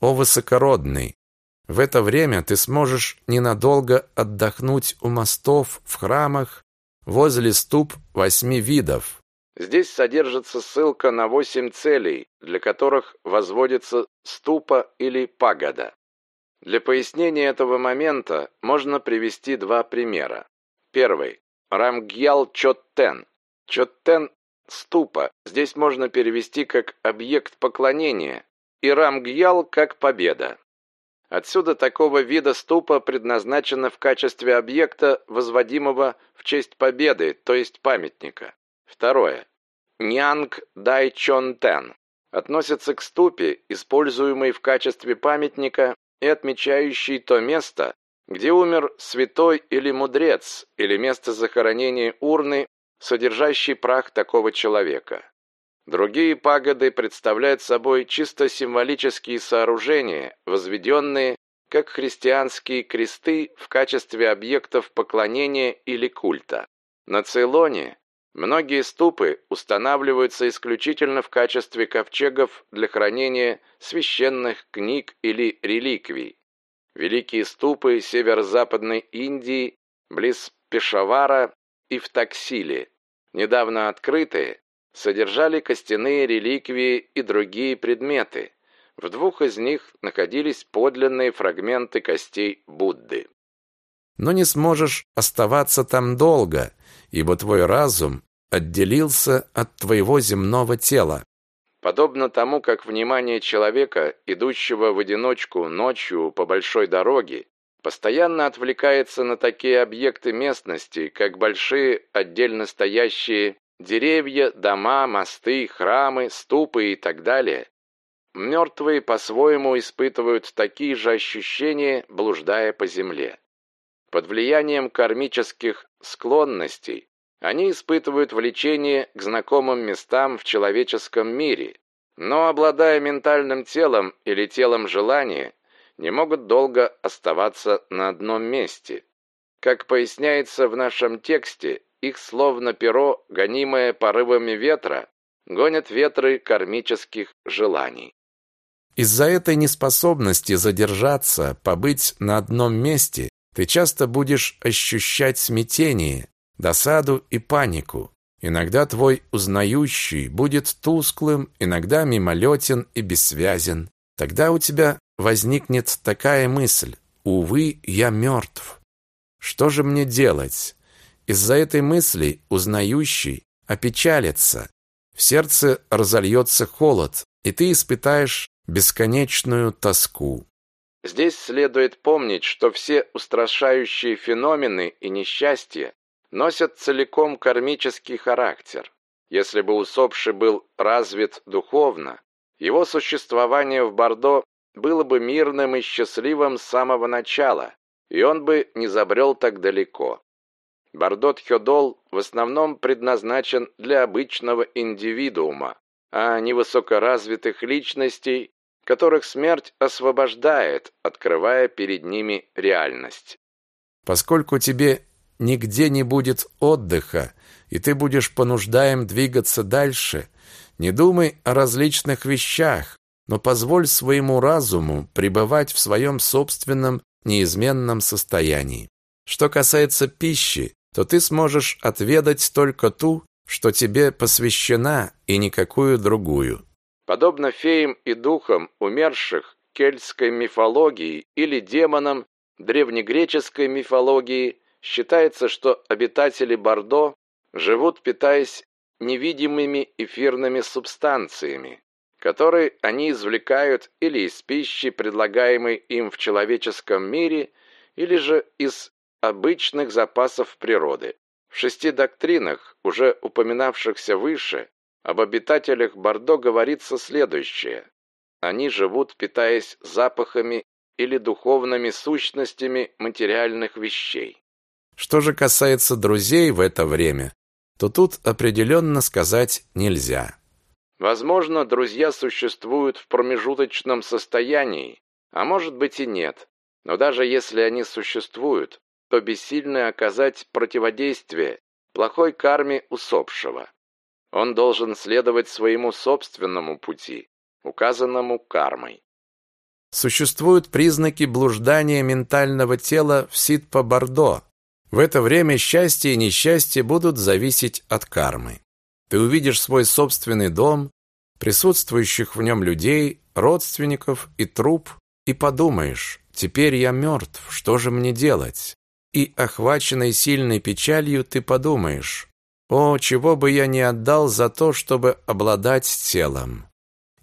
о высокородный, в это время ты сможешь ненадолго отдохнуть у мостов, в храмах, возле ступ восьми видов. Здесь содержится ссылка на восемь целей, для которых возводится ступа или пагода. Для пояснения этого момента можно привести два примера. Первый. Рамгьял Чоттен. Чоттен – ступа. Здесь можно перевести как объект поклонения, и Рамгьял как победа. Отсюда такого вида ступа предназначена в качестве объекта, возводимого в честь победы, то есть памятника. Второе. Нянг Дай Чон Тен относится к ступе, используемой в качестве памятника и отмечающей то место, где умер святой или мудрец, или место захоронения урны, содержащей прах такого человека. Другие пагоды представляют собой чисто символические сооружения, возведенные как христианские кресты в качестве объектов поклонения или культа. На Цейлоне многие ступы устанавливаются исключительно в качестве ковчегов для хранения священных книг или реликвий. Великие ступы северо-западной Индии, близ Пешавара и в Таксиле, недавно открытые, содержали костяные реликвии и другие предметы. В двух из них находились подлинные фрагменты костей Будды. Но не сможешь оставаться там долго, ибо твой разум отделился от твоего земного тела. Подобно тому, как внимание человека, идущего в одиночку ночью по большой дороге, постоянно отвлекается на такие объекты местности, как большие отдельно стоящие Деревья, дома, мосты, храмы, ступы и так далее. Мертвые по-своему испытывают такие же ощущения, блуждая по земле. Под влиянием кармических склонностей они испытывают влечение к знакомым местам в человеческом мире, но, обладая ментальным телом или телом желания, не могут долго оставаться на одном месте. Как поясняется в нашем тексте, их словно перо, гонимое порывами ветра, гонят ветры кармических желаний. Из-за этой неспособности задержаться, побыть на одном месте, ты часто будешь ощущать смятение, досаду и панику. Иногда твой узнающий будет тусклым, иногда мимолетен и бессвязен. Тогда у тебя возникнет такая мысль «Увы, я мертв». Что же мне делать? Из-за этой мысли узнающий опечалится, в сердце разольется холод, и ты испытаешь бесконечную тоску. Здесь следует помнить, что все устрашающие феномены и несчастья носят целиком кармический характер. Если бы усопший был развит духовно, его существование в Бордо было бы мирным и счастливым с самого начала, и он бы не забрел так далеко. Бардот-Хёдол в основном предназначен для обычного индивидуума, а не высокоразвитых личностей, которых смерть освобождает, открывая перед ними реальность. Поскольку тебе нигде не будет отдыха, и ты будешь понуждаем двигаться дальше, не думай о различных вещах, но позволь своему разуму пребывать в своем собственном неизменном состоянии. Что касается пищи, то ты сможешь отведать только ту, что тебе посвящена, и никакую другую. Подобно феям и духам умерших кельтской мифологии или демонам древнегреческой мифологии, считается, что обитатели Бордо живут, питаясь невидимыми эфирными субстанциями, которые они извлекают или из пищи, предлагаемой им в человеческом мире, или же из обычных запасов природы. В шести доктринах, уже упоминавшихся выше, об обитателях Бордо говорится следующее. Они живут, питаясь запахами или духовными сущностями материальных вещей. Что же касается друзей в это время, то тут определенно сказать нельзя. Возможно, друзья существуют в промежуточном состоянии, а может быть и нет. Но даже если они существуют, то бессильны оказать противодействие плохой карме усопшего. Он должен следовать своему собственному пути, указанному кармой. существуют признаки блуждания ментального тела в Ситпо-Бордо. В это время счастье и несчастье будут зависеть от кармы. Ты увидишь свой собственный дом, присутствующих в нем людей, родственников и труп, и подумаешь, теперь я мертв, что же мне делать? И, охваченный сильной печалью, ты подумаешь, о, чего бы я не отдал за то, чтобы обладать телом.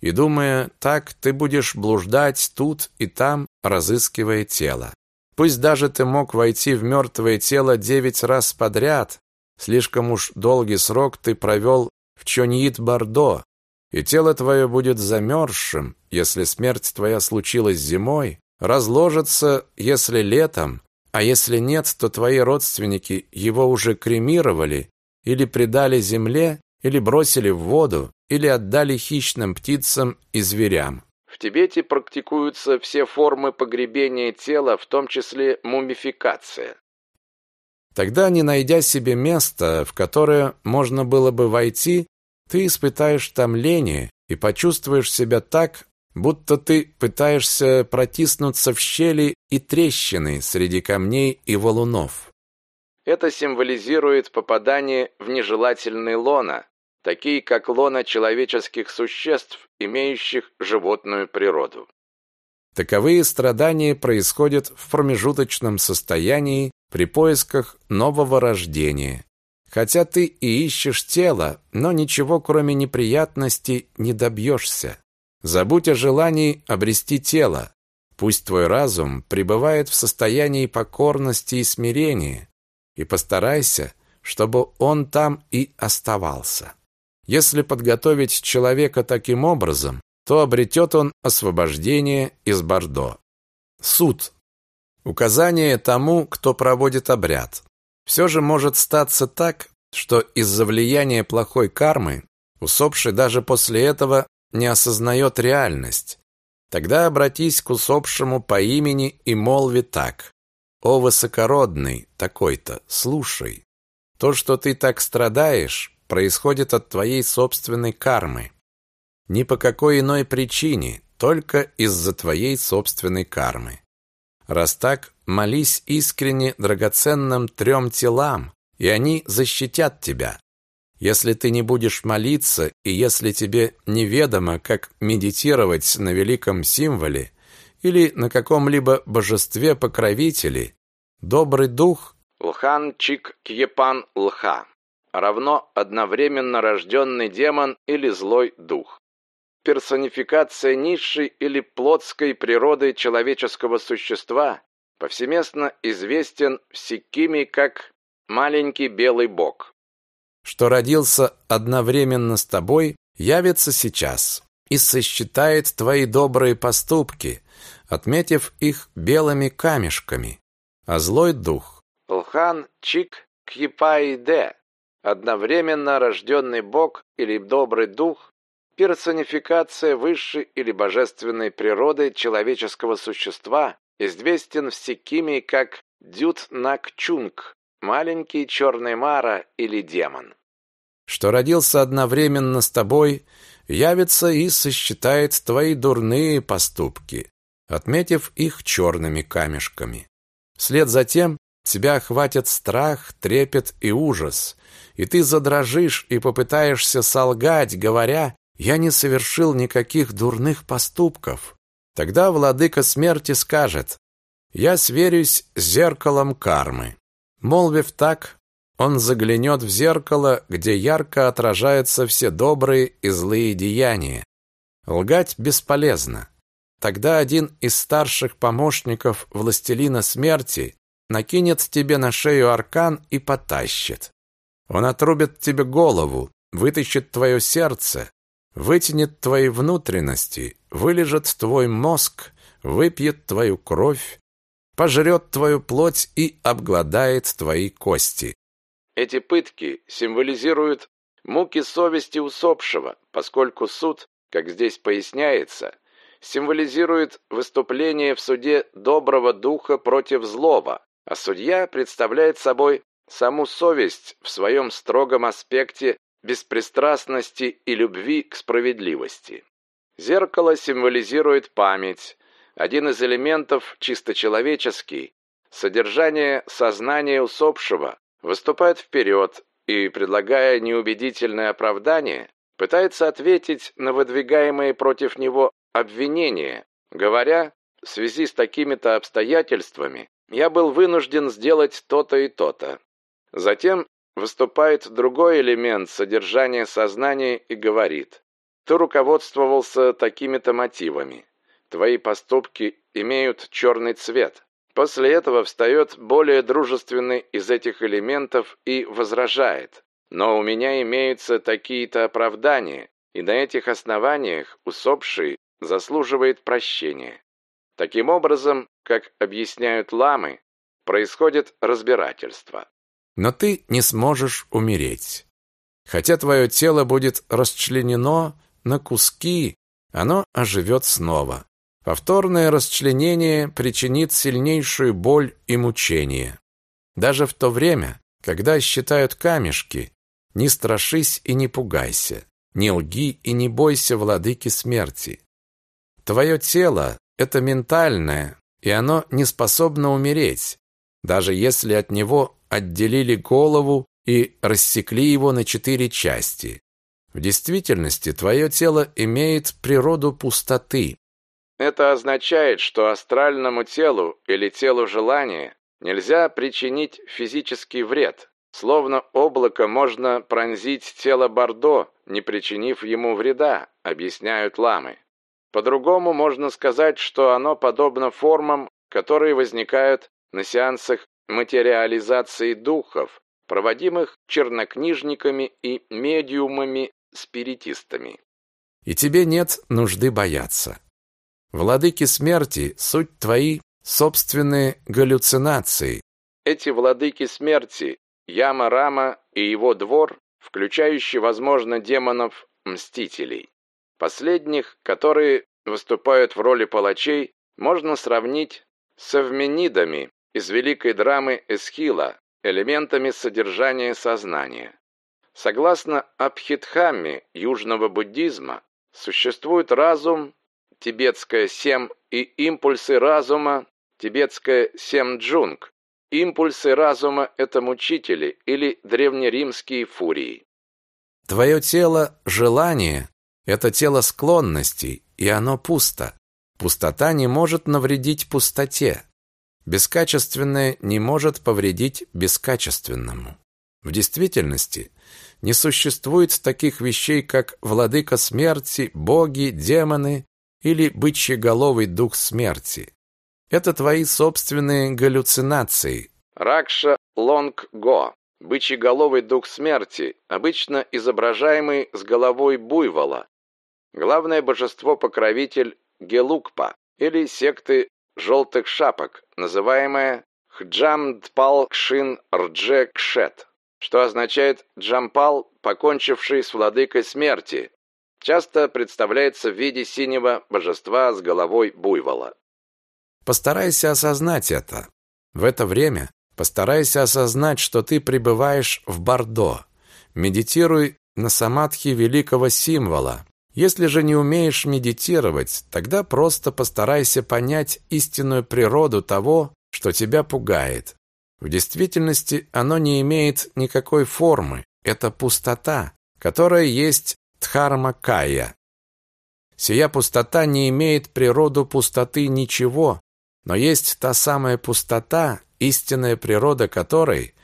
И думая так, ты будешь блуждать тут и там, разыскивая тело. Пусть даже ты мог войти в мертвое тело девять раз подряд, слишком уж долгий срок ты провел в Чоньит-Бордо, и тело твое будет замерзшим, если смерть твоя случилась зимой, разложится, если летом, а если нет, то твои родственники его уже кремировали или предали земле, или бросили в воду, или отдали хищным птицам и зверям. В Тибете практикуются все формы погребения тела, в том числе мумификация. Тогда, не найдя себе места, в которое можно было бы войти, ты испытаешь томление и почувствуешь себя так, будто ты пытаешься протиснуться в щели и трещины среди камней и валунов. Это символизирует попадание в нежелательные лона, такие как лона человеческих существ, имеющих животную природу. Таковые страдания происходят в промежуточном состоянии при поисках нового рождения. Хотя ты и ищешь тело, но ничего кроме неприятностей не добьешься. Забудь о желании обрести тело. Пусть твой разум пребывает в состоянии покорности и смирения, и постарайся, чтобы он там и оставался. Если подготовить человека таким образом, то обретет он освобождение из Бордо. Суд. Указание тому, кто проводит обряд. Все же может статься так, что из-за влияния плохой кармы усопший даже после этого не осознает реальность. Тогда обратись к усопшему по имени и молви так. «О, высокородный такой-то, слушай, то, что ты так страдаешь, происходит от твоей собственной кармы. Ни по какой иной причине, только из-за твоей собственной кармы. Раз так, молись искренне драгоценным трем телам, и они защитят тебя. Если ты не будешь молиться, и если тебе неведомо, как медитировать на великом символе, или на каком-либо божестве-покровителе, добрый дух Лхан Чик Кьепан Лха равно одновременно рожденный демон или злой дух. Персонификация низшей или плотской природы человеческого существа повсеместно известен в Сиккиме как «маленький белый бог». Что родился одновременно с тобой, явится сейчас и сосчитает твои добрые поступки, отметив их белыми камешками. А злой дух Лхан Чик Кьипаиде, одновременно рожденный бог или добрый дух, персонификация высшей или божественной природы человеческого существа, известен в Сикиме как Дют Накчунг, маленький черный мара или демон. Что родился одновременно с тобой, явится и сосчитает твои дурные поступки отметив их черными камешками. Вслед за тем тебя охватит страх, трепет и ужас, и ты задрожишь и попытаешься солгать, говоря «я не совершил никаких дурных поступков». Тогда владыка смерти скажет «я сверюсь с зеркалом кармы». Молвив так, он заглянет в зеркало, где ярко отражаются все добрые и злые деяния. Лгать бесполезно. Тогда один из старших помощников властелина смерти накинет тебе на шею аркан и потащит. Он отрубит тебе голову, вытащит твое сердце, вытянет твои внутренности, вылежет твой мозг, выпьет твою кровь, пожрет твою плоть и обгладает твои кости. Эти пытки символизируют муки совести усопшего, поскольку суд, как здесь поясняется, символизирует выступление в суде доброго духа против злого, а судья представляет собой саму совесть в своем строгом аспекте беспристрастности и любви к справедливости. Зеркало символизирует память, Один из элементов чисто человеческий, содержание сознания усопшего, выступает вперед и, предлагая неубедительное оправдание, пытается ответить на выдвигаемые против него обвинения, говоря, в связи с такими-то обстоятельствами я был вынужден сделать то-то и то-то. Затем выступает другой элемент содержания сознания и говорит, ты руководствовался такими-то мотивами. Твои поступки имеют черный цвет. После этого встает более дружественный из этих элементов и возражает. Но у меня имеются такие-то оправдания, и на этих основаниях усопший заслуживает прощения. Таким образом, как объясняют ламы, происходит разбирательство. Но ты не сможешь умереть. Хотя твое тело будет расчленено на куски, оно оживет снова. Повторное расчленение причинит сильнейшую боль и мучение. Даже в то время, когда считают камешки, не страшись и не пугайся, не лги и не бойся владыки смерти. Твое тело – это ментальное, и оно не способно умереть, даже если от него отделили голову и рассекли его на четыре части. В действительности твое тело имеет природу пустоты. Это означает, что астральному телу или телу желания нельзя причинить физический вред, словно облако можно пронзить тело Бордо, не причинив ему вреда, объясняют ламы. По-другому можно сказать, что оно подобно формам, которые возникают на сеансах материализации духов, проводимых чернокнижниками и медиумами-спиритистами. И тебе нет нужды бояться. Владыки смерти – суть твои собственные галлюцинации. Эти владыки смерти, Яма-Рама и его двор, включающий, возможно, демонов-мстителей. Последних, которые выступают в роли палачей, можно сравнить с эвменидами из великой драмы Эсхила, элементами содержания сознания. Согласно Абхидхамме южного буддизма, существует разум, тибетское сем, и импульсы разума, тибетское семджунг. Импульсы разума – это мучители или древнеримские фурии. Твое тело – желание, это тело склонностей, и оно пусто. Пустота не может навредить пустоте. Бескачественное не может повредить бескачественному. В действительности не существует таких вещей, как владыка смерти, боги, демоны или бычьеголовый дух смерти. Это твои собственные галлюцинации. Ракша Лонг Го бычьеголовый дух смерти, обычно изображаемый с головой буйвола, главное божество-покровитель Гелукпа или секты желтых шапок, называемая Хджамдпал Кшин Рдже Кшет, что означает «джампал, покончивший с владыкой смерти», часто представляется в виде синего божества с головой буйвола. Постарайся осознать это. В это время постарайся осознать, что ты пребываешь в Бордо. Медитируй на самадхи великого символа, если же не умеешь медитировать, тогда просто постарайся понять истинную природу того, что тебя пугает. В действительности оно не имеет никакой формы, это пустота, которая есть дхарма-кая. Сия пустота не имеет природу пустоты ничего, но есть та самая пустота, истинная природа которой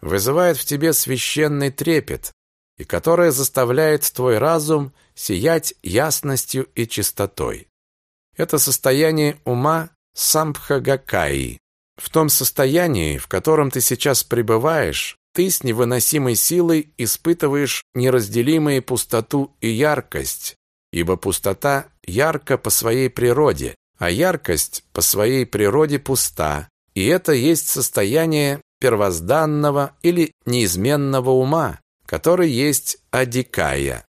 вызывает в тебе священный трепет, и которая заставляет твой разум сиять ясностью и чистотой. Это состояние ума самбхагакаи. В том состоянии, в котором ты сейчас пребываешь, ты с невыносимой силой испытываешь неразделимые пустоту и яркость, ибо пустота ярка по своей природе, а яркость по своей природе пуста, и это есть состояние первозданного или неизменного ума, который есть адикая.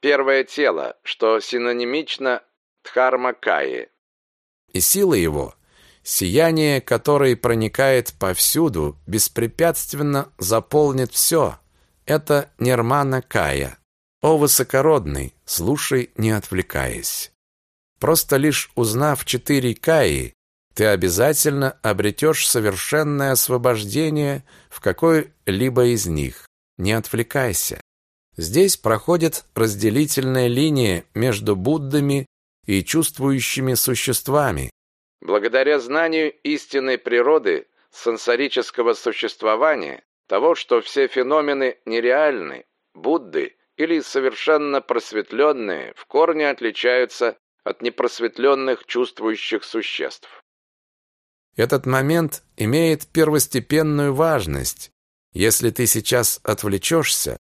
Первое тело, что синонимично дхармакае. И сила его, сияние, которое проникает повсюду, беспрепятственно заполнит все. Это нирмана кая. О высокородный, слушай, не отвлекаясь. Просто лишь узнав четыре каи, ты обязательно обретешь совершенное освобождение в какой-либо из них. Не отвлекайся. Здесь проходит разделительная линия между Буддами и чувствующими существами. Благодаря знанию истинной природы сенсорического существования, того, что все феномены нереальны, Будды или совершенно просветленные в корне отличаются от непросветленных чувствующих существ. Этот момент имеет первостепенную важность. Если ты сейчас отвлечешься,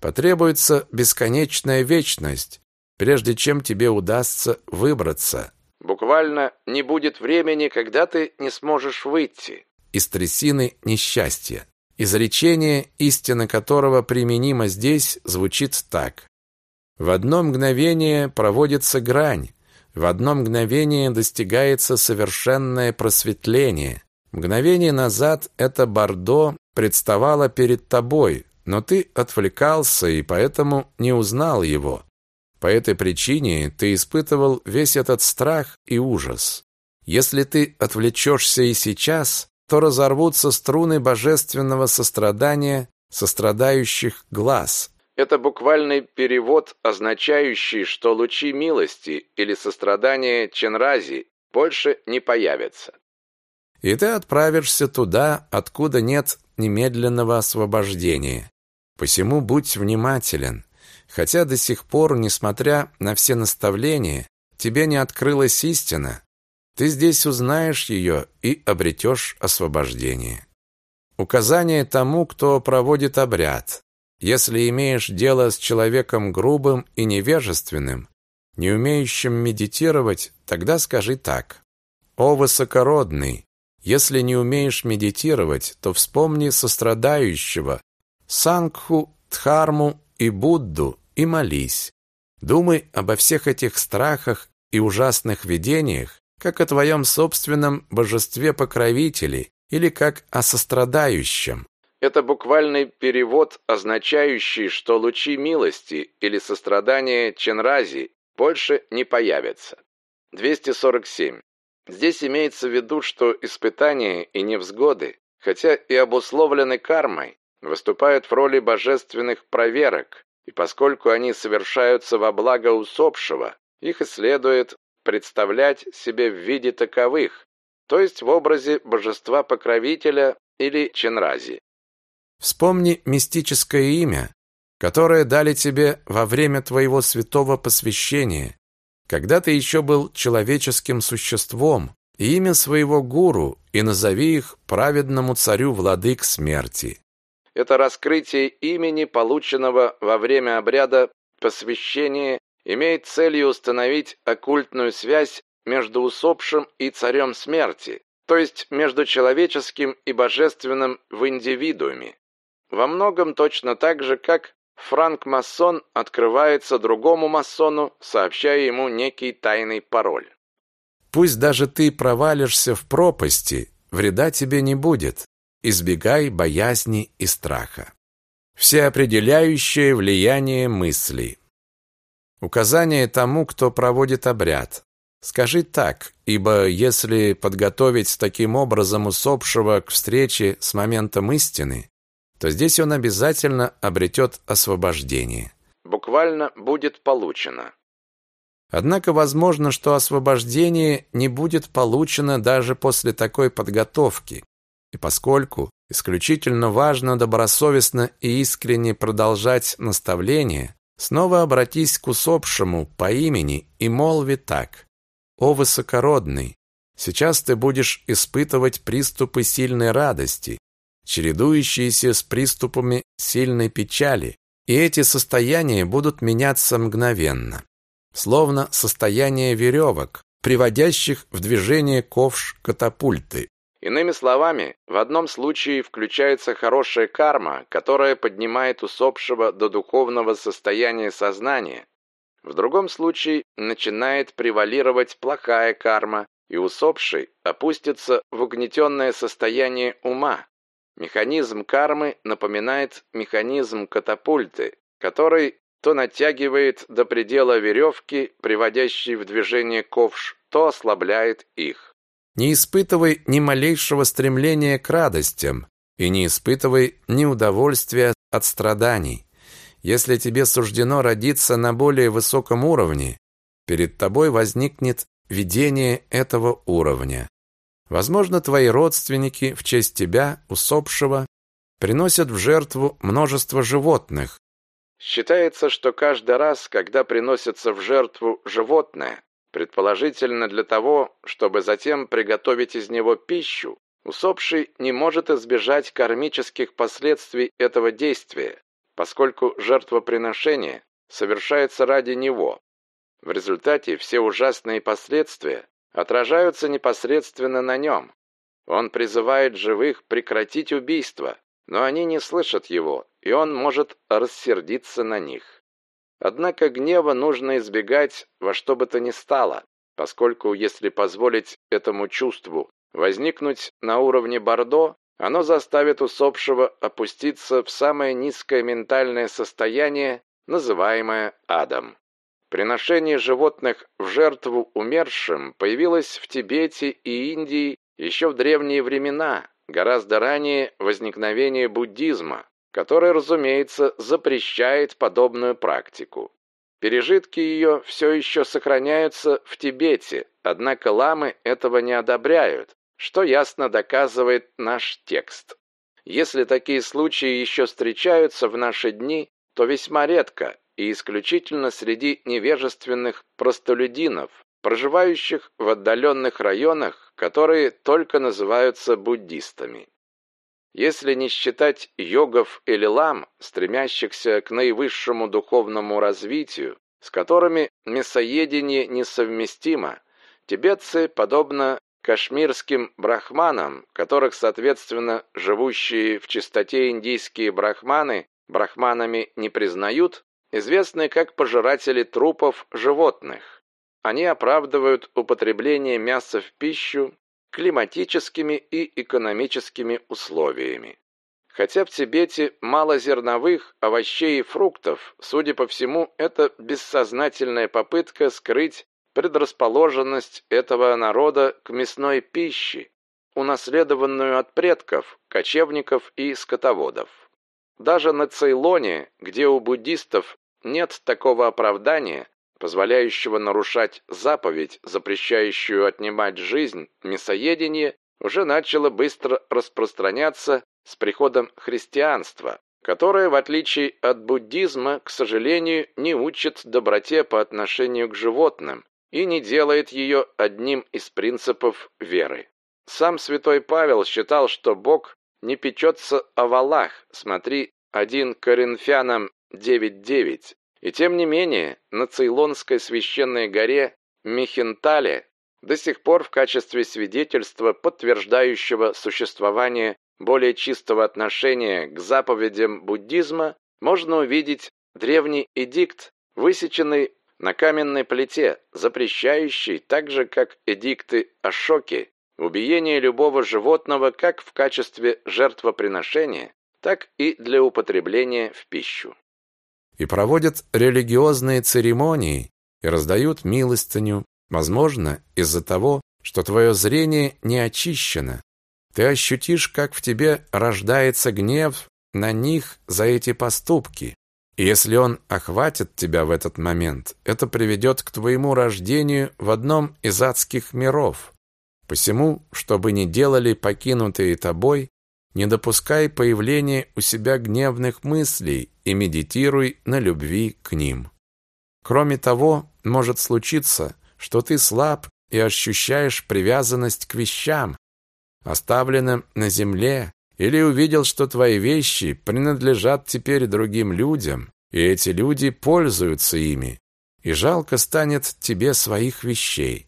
потребуется бесконечная вечность, прежде чем тебе удастся выбраться. Буквально не будет времени, когда ты не сможешь выйти. Из трясины несчастья. Изречение, истина которого применима здесь, звучит так. В одно мгновение проводится грань, в одно мгновение достигается совершенное просветление. Мгновение назад это бордо представало перед тобой, но ты отвлекался и поэтому не узнал его. По этой причине ты испытывал весь этот страх и ужас. Если ты отвлечешься и сейчас, то разорвутся струны божественного сострадания сострадающих глаз, это буквальный перевод, означающий, что лучи милости или сострадания Ченрази больше не появятся. И ты отправишься туда, откуда нет немедленного освобождения. Посему будь внимателен. Хотя до сих пор, несмотря на все наставления, тебе не открылась истина, ты здесь узнаешь ее и обретешь освобождение. Указание тому, кто проводит обряд. Если имеешь дело с человеком грубым и невежественным, не умеющим медитировать, тогда скажи так. «О высокородный, если не умеешь медитировать, то вспомни сострадающего, Сангху, Дхарму и Будду и молись. Думай обо всех этих страхах и ужасных видениях, как о твоем собственном божестве-покровителе или как о сострадающем. Это буквальный перевод, означающий, что лучи милости или сострадания Ченрази больше не появятся. 247. Здесь имеется в виду, что испытания и невзгоды, хотя и обусловлены кармой, выступают в роли божественных проверок, и поскольку они совершаются во благо усопшего, их и следует представлять себе в виде таковых, то есть в образе божества-покровителя или Ченрази. Вспомни мистическое имя, которое дали тебе во время твоего святого посвящения, когда ты еще был человеческим существом, и имя своего гуру, и назови их праведному царю владык смерти. Это раскрытие имени, полученного во время обряда посвящения, имеет целью установить оккультную связь между усопшим и царем смерти, то есть между человеческим и божественным в индивидууме. Во многом точно так же, как франк-масон открывается другому масону, сообщая ему некий тайный пароль. Пусть даже ты провалишься в пропасти, вреда тебе не будет. Избегай боязни и страха. Всеопределяющее влияние мысли. Указание тому, кто проводит обряд. Скажи так, ибо если подготовить таким образом усопшего к встрече с моментом истины, то здесь он обязательно обретет освобождение. Буквально будет получено. Однако возможно, что освобождение не будет получено даже после такой подготовки. И поскольку исключительно важно добросовестно и искренне продолжать наставление, снова обратись к усопшему по имени и молви так. «О высокородный, сейчас ты будешь испытывать приступы сильной радости, чередующиеся с приступами сильной печали, и эти состояния будут меняться мгновенно, словно состояние веревок, приводящих в движение ковш катапульты. Иными словами, в одном случае включается хорошая карма, которая поднимает усопшего до духовного состояния сознания, в другом случае начинает превалировать плохая карма, и усопший опустится в угнетенное состояние ума, Механизм кармы напоминает механизм катапульты, который то натягивает до предела веревки, приводящие в движение ковш, то ослабляет их. Не испытывай ни малейшего стремления к радостям и не испытывай ни удовольствия от страданий. Если тебе суждено родиться на более высоком уровне, перед тобой возникнет видение этого уровня. Возможно, твои родственники в честь тебя, усопшего, приносят в жертву множество животных. Считается, что каждый раз, когда приносится в жертву животное, предположительно для того, чтобы затем приготовить из него пищу, усопший не может избежать кармических последствий этого действия, поскольку жертвоприношение совершается ради него. В результате все ужасные последствия отражаются непосредственно на нем. Он призывает живых прекратить убийство, но они не слышат его, и он может рассердиться на них. Однако гнева нужно избегать во что бы то ни стало, поскольку если позволить этому чувству возникнуть на уровне Бордо, оно заставит усопшего опуститься в самое низкое ментальное состояние, называемое адом. Приношение животных в жертву умершим появилось в Тибете и Индии еще в древние времена, гораздо ранее возникновения буддизма, который, разумеется, запрещает подобную практику. Пережитки ее все еще сохраняются в Тибете, однако ламы этого не одобряют, что ясно доказывает наш текст. Если такие случаи еще встречаются в наши дни, то весьма редко и исключительно среди невежественных простолюдинов, проживающих в отдаленных районах, которые только называются буддистами. Если не считать йогов или лам, стремящихся к наивысшему духовному развитию, с которыми мясоедение несовместимо, тибетцы, подобно кашмирским брахманам, которых, соответственно, живущие в чистоте индийские брахманы брахманами не признают, известны как пожиратели трупов животных. Они оправдывают употребление мяса в пищу климатическими и экономическими условиями. Хотя в Тибете мало зерновых, овощей и фруктов, судя по всему, это бессознательная попытка скрыть предрасположенность этого народа к мясной пище, унаследованную от предков, кочевников и скотоводов. Даже на Цейлоне, где у буддистов нет такого оправдания, позволяющего нарушать заповедь, запрещающую отнимать жизнь, мясоедение уже начало быстро распространяться с приходом христианства, которое, в отличие от буддизма, к сожалению, не учит доброте по отношению к животным и не делает ее одним из принципов веры. Сам святой Павел считал, что Бог не печется о валах, смотри 1 Коринфянам 9.9, и тем не менее, на Цейлонской священной горе Михентале до сих пор в качестве свидетельства, подтверждающего существование более чистого отношения к заповедям буддизма, можно увидеть древний эдикт, высеченный на каменной плите, запрещающий, так же как эдикты Ашоки, убиение любого животного как в качестве жертвоприношения, так и для употребления в пищу и проводят религиозные церемонии и раздают милостыню, возможно, из-за того, что твое зрение не очищено. Ты ощутишь, как в тебе рождается гнев на них за эти поступки. И если он охватит тебя в этот момент, это приведет к твоему рождению в одном из адских миров. Посему, что бы ни делали покинутые тобой, не допускай появления у себя гневных мыслей и медитируй на любви к ним. Кроме того, может случиться, что ты слаб и ощущаешь привязанность к вещам, оставленным на земле, или увидел, что твои вещи принадлежат теперь другим людям, и эти люди пользуются ими, и жалко станет тебе своих вещей.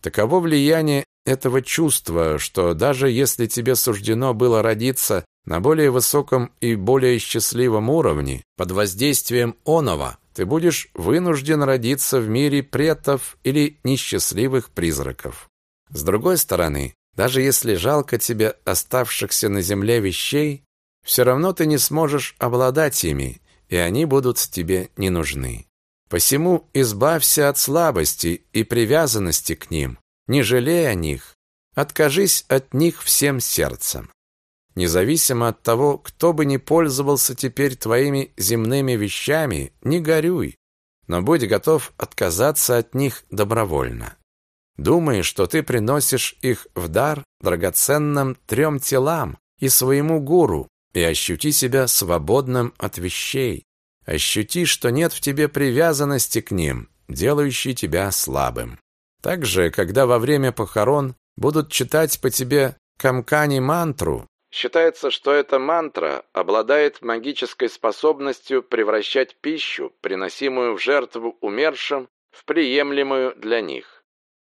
Таково влияние этого чувства, что даже если тебе суждено было родиться на более высоком и более счастливом уровне, под воздействием оного, ты будешь вынужден родиться в мире претов или несчастливых призраков. С другой стороны, даже если жалко тебе оставшихся на земле вещей, все равно ты не сможешь обладать ими, и они будут тебе не нужны. Посему избавься от слабости и привязанности к ним, не жалей о них, откажись от них всем сердцем. Независимо от того, кто бы ни пользовался теперь твоими земными вещами, не горюй, но будь готов отказаться от них добровольно. Думай, что ты приносишь их в дар драгоценным трем телам и своему гуру, и ощути себя свободным от вещей. Ощути, что нет в тебе привязанности к ним, делающей тебя слабым. Также, когда во время похорон будут читать по тебе камкани мантру, Считается, что эта мантра обладает магической способностью превращать пищу, приносимую в жертву умершим, в приемлемую для них.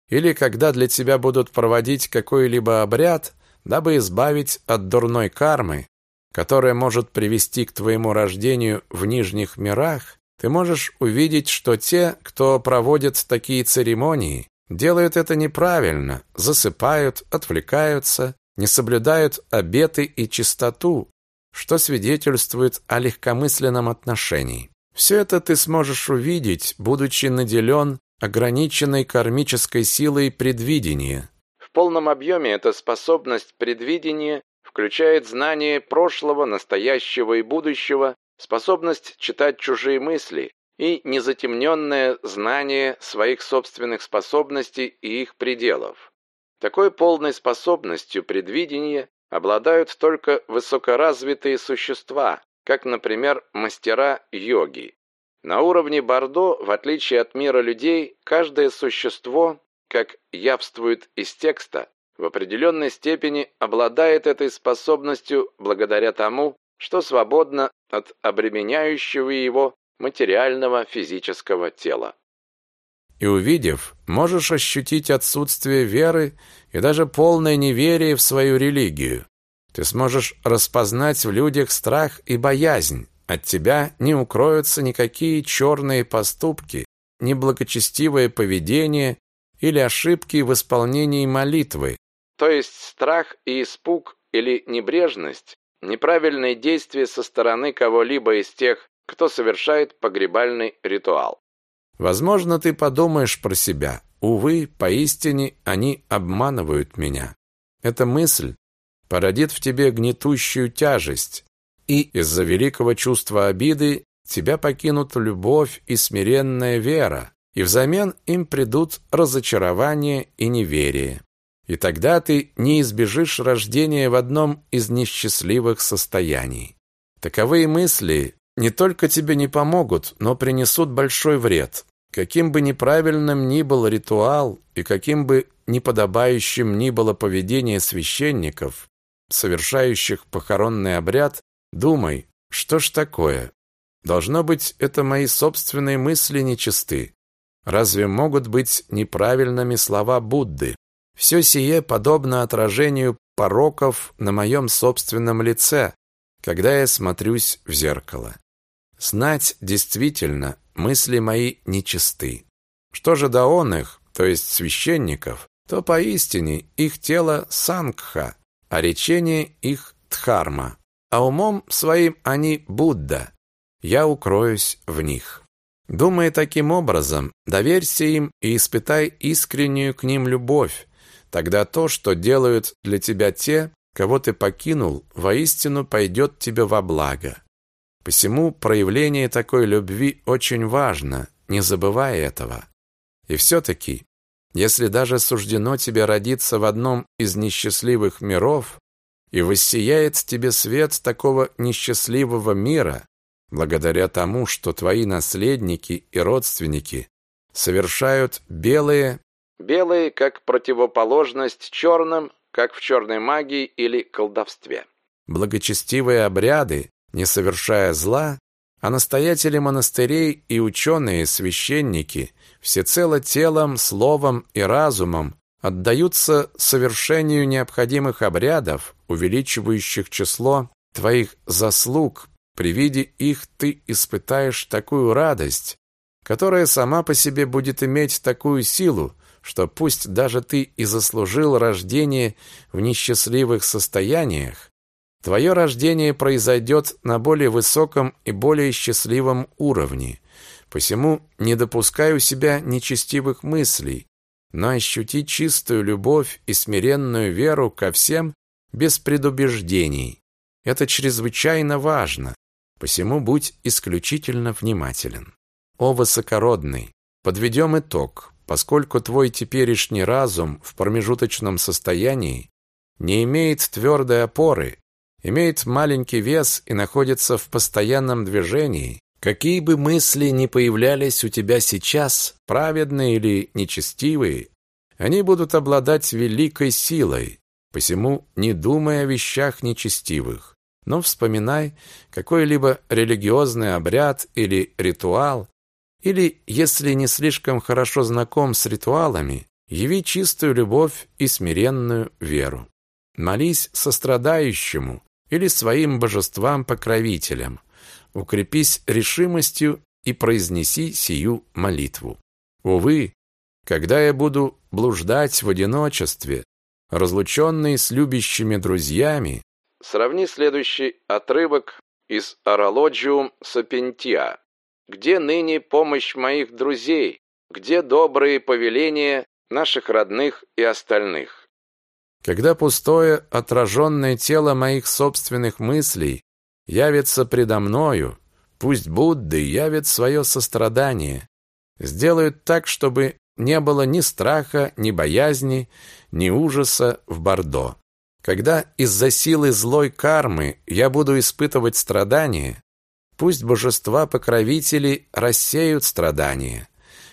Или когда для тебя будут проводить какой-либо обряд, дабы избавить от дурной кармы, которая может привести к твоему рождению в нижних мирах, ты можешь увидеть, что те, кто проводит такие церемонии, делают это неправильно, засыпают, отвлекаются, не соблюдают обеты и чистоту, что свидетельствует о легкомысленном отношении. Все это ты сможешь увидеть, будучи наделен ограниченной кармической силой предвидения. В полном объеме эта способность предвидения включает знание прошлого, настоящего и будущего, способность читать чужие мысли и незатемненное знание своих собственных способностей и их пределов. Такой полной способностью предвидения обладают только высокоразвитые существа, как, например, мастера йоги. На уровне Бордо, в отличие от мира людей, каждое существо, как явствует из текста, в определенной степени обладает этой способностью благодаря тому, что свободно от обременяющего его материального физического тела и увидев, можешь ощутить отсутствие веры и даже полное неверие в свою религию. Ты сможешь распознать в людях страх и боязнь. От тебя не укроются никакие черные поступки, ни благочестивое поведение или ошибки в исполнении молитвы. То есть страх и испуг или небрежность, неправильные действия со стороны кого-либо из тех, кто совершает погребальный ритуал. Возможно, ты подумаешь про себя. Увы, поистине они обманывают меня. Эта мысль породит в тебе гнетущую тяжесть, и из-за великого чувства обиды тебя покинут любовь и смиренная вера, и взамен им придут разочарование и неверие. И тогда ты не избежишь рождения в одном из несчастливых состояний. Таковые мысли не только тебе не помогут, но принесут большой вред. Каким бы неправильным ни был ритуал и каким бы неподобающим ни было поведение священников, совершающих похоронный обряд, думай, что ж такое? Должно быть, это мои собственные мысли нечисты. Разве могут быть неправильными слова Будды? Все сие подобно отражению пороков на моем собственном лице, когда я смотрюсь в зеркало. Знать действительно, мысли мои нечисты. Что же до он их, то есть священников, то поистине их тело сангха, а речение их дхарма, а умом своим они Будда. Я укроюсь в них. Думая таким образом, доверься им и испытай искреннюю к ним любовь. Тогда то, что делают для тебя те, кого ты покинул, воистину пойдет тебе во благо. Посему проявление такой любви очень важно, не забывай этого. И все-таки, если даже суждено тебе родиться в одном из несчастливых миров, и воссияет тебе свет такого несчастливого мира, благодаря тому, что твои наследники и родственники совершают белые... Белые как противоположность черным, как в черной магии или колдовстве. Благочестивые обряды, не совершая зла, а настоятели монастырей и ученые-священники всецело телом, словом и разумом отдаются совершению необходимых обрядов, увеличивающих число твоих заслуг. При виде их ты испытаешь такую радость, которая сама по себе будет иметь такую силу, что пусть даже ты и заслужил рождение в несчастливых состояниях, Твое рождение произойдет на более высоком и более счастливом уровне. Посему не допускай у себя нечестивых мыслей, но ощути чистую любовь и смиренную веру ко всем без предубеждений. Это чрезвычайно важно, посему будь исключительно внимателен. О высокородный, подведем итог. Поскольку твой теперешний разум в промежуточном состоянии не имеет твердой опоры, имеет маленький вес и находится в постоянном движении, какие бы мысли ни появлялись у тебя сейчас, праведные или нечестивые, они будут обладать великой силой, посему не думай о вещах нечестивых, но вспоминай какой-либо религиозный обряд или ритуал, или, если не слишком хорошо знаком с ритуалами, яви чистую любовь и смиренную веру. Молись сострадающему или своим божествам-покровителям. Укрепись решимостью и произнеси сию молитву. Увы, когда я буду блуждать в одиночестве, разлученный с любящими друзьями, Сравни следующий отрывок из Аралоджиум Сапентия. Где ныне помощь моих друзей? Где добрые повеления наших родных и остальных? Когда пустое, отраженное тело моих собственных мыслей явится предо мною, пусть Будды явит свое сострадание, сделают так, чтобы не было ни страха, ни боязни, ни ужаса в Бордо. Когда из-за силы злой кармы я буду испытывать страдания, пусть божества-покровители рассеют страдания.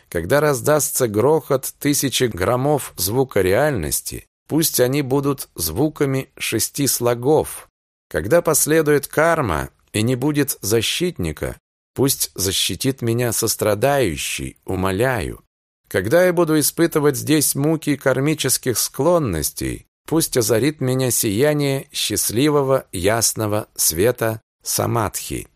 Когда раздастся грохот тысячи громов звука реальности, пусть они будут звуками шести слогов. Когда последует карма и не будет защитника, пусть защитит меня сострадающий, умоляю. Когда я буду испытывать здесь муки кармических склонностей, пусть озарит меня сияние счастливого ясного света самадхи.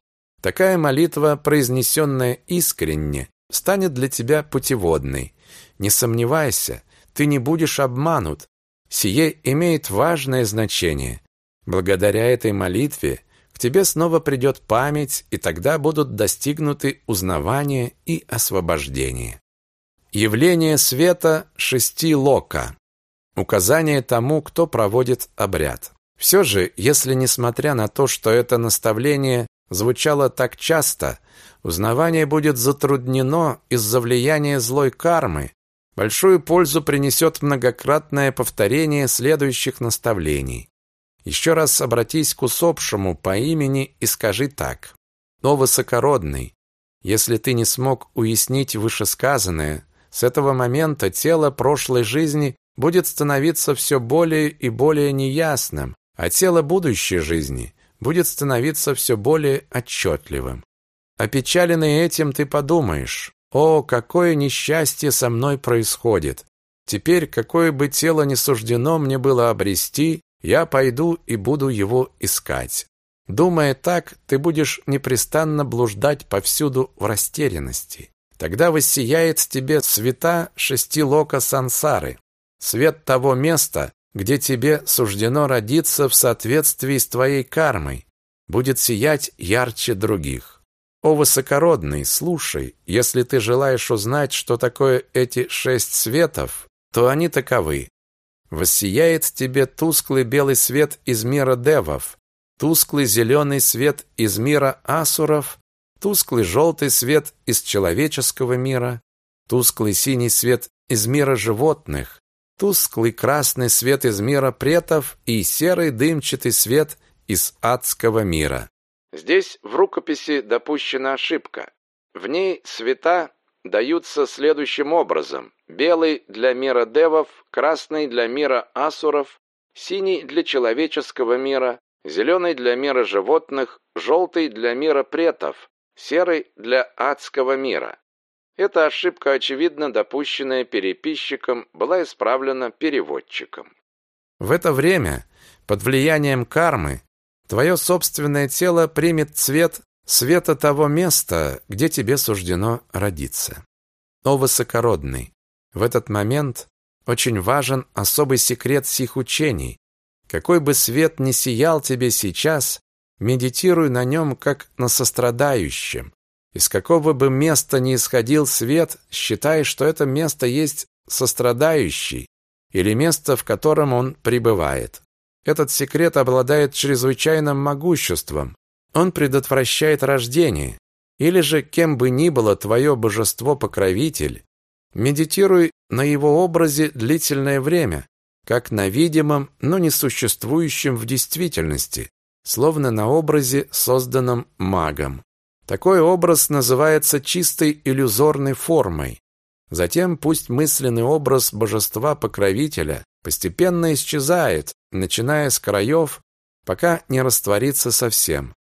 Такая молитва, произнесенная искренне, станет для тебя путеводной. Не сомневайся, ты не будешь обманут. Сие имеет важное значение. Благодаря этой молитве к тебе снова придет память, и тогда будут достигнуты узнавание и освобождение. Явление света шести лока. Указание тому, кто проводит обряд. Все же, если несмотря на то, что это наставление звучало так часто, узнавание будет затруднено из-за влияния злой кармы, большую пользу принесет многократное повторение следующих наставлений. Еще раз обратись к усопшему по имени и скажи так. «О высокородный, если ты не смог уяснить вышесказанное, с этого момента тело прошлой жизни будет становиться все более и более неясным, а тело будущей жизни будет становиться все более отчетливым. Опечаленный этим ты подумаешь, «О, какое несчастье со мной происходит! Теперь, какое бы тело ни суждено мне было обрести, я пойду и буду его искать». Думая так, ты будешь непрестанно блуждать повсюду в растерянности. Тогда воссияет тебе света шести лока сансары, свет того места, где тебе суждено родиться в соответствии с твоей кармой, будет сиять ярче других. О высокородный, слушай, если ты желаешь узнать, что такое эти шесть светов, то они таковы. Воссияет тебе тусклый белый свет из мира девов, тусклый зеленый свет из мира асуров, тусклый желтый свет из человеческого мира, тусклый синий свет из мира животных, тусклый красный свет из мира претов и серый дымчатый свет из адского мира. Здесь в рукописи допущена ошибка. В ней цвета даются следующим образом. Белый для мира девов, красный для мира асуров, синий для человеческого мира, зеленый для мира животных, желтый для мира претов, серый для адского мира. Эта ошибка, очевидно допущенная переписчиком, была исправлена переводчиком. В это время, под влиянием кармы, твое собственное тело примет цвет света того места, где тебе суждено родиться. О высокородный! В этот момент очень важен особый секрет сих учений, Какой бы свет ни сиял тебе сейчас, медитируй на нем как на сострадающем. Из какого бы места ни исходил свет, считай, что это место есть сострадающий или место, в котором он пребывает. Этот секрет обладает чрезвычайным могуществом. Он предотвращает рождение. Или же, кем бы ни было твое божество-покровитель, медитируй на его образе длительное время, как на видимом, но не существующем в действительности, словно на образе, созданном магом. Такой образ называется чистой иллюзорной формой. Затем пусть мысленный образ божества-покровителя постепенно исчезает, начиная с краев, пока не растворится совсем.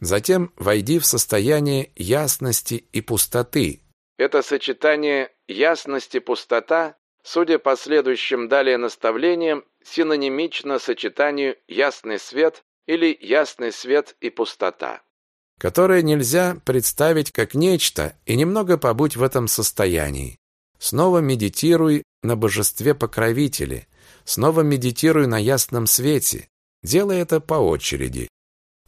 Затем войди в состояние ясности и пустоты. Это сочетание ясности-пустота судя по следующим далее наставлениям, синонимично сочетанию ясный свет или ясный свет и пустота. Которое нельзя представить как нечто, и немного побудь в этом состоянии. Снова медитируй на божестве-покровителе, снова медитируй на ясном свете. Делай это по очереди.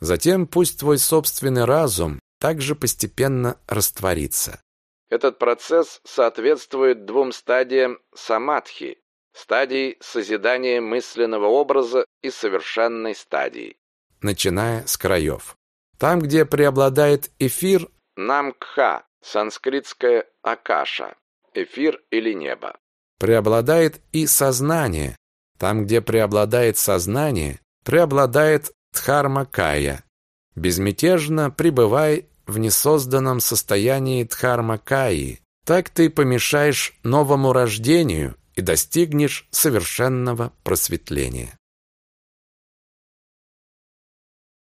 Затем пусть твой собственный разум также постепенно растворится. Этот процесс соответствует двум стадиям самадхи, стадии созидания мысленного образа и совершенной стадии. Начиная с краев. Там, где преобладает эфир, намкха, санскритская акаша, эфир или небо. Преобладает и сознание. Там, где преобладает сознание, преобладает дхармакая. Безмятежно пребывай в несозданном состоянии дхармакаи. Так ты помешаешь новому рождению и достигнешь совершенного просветления.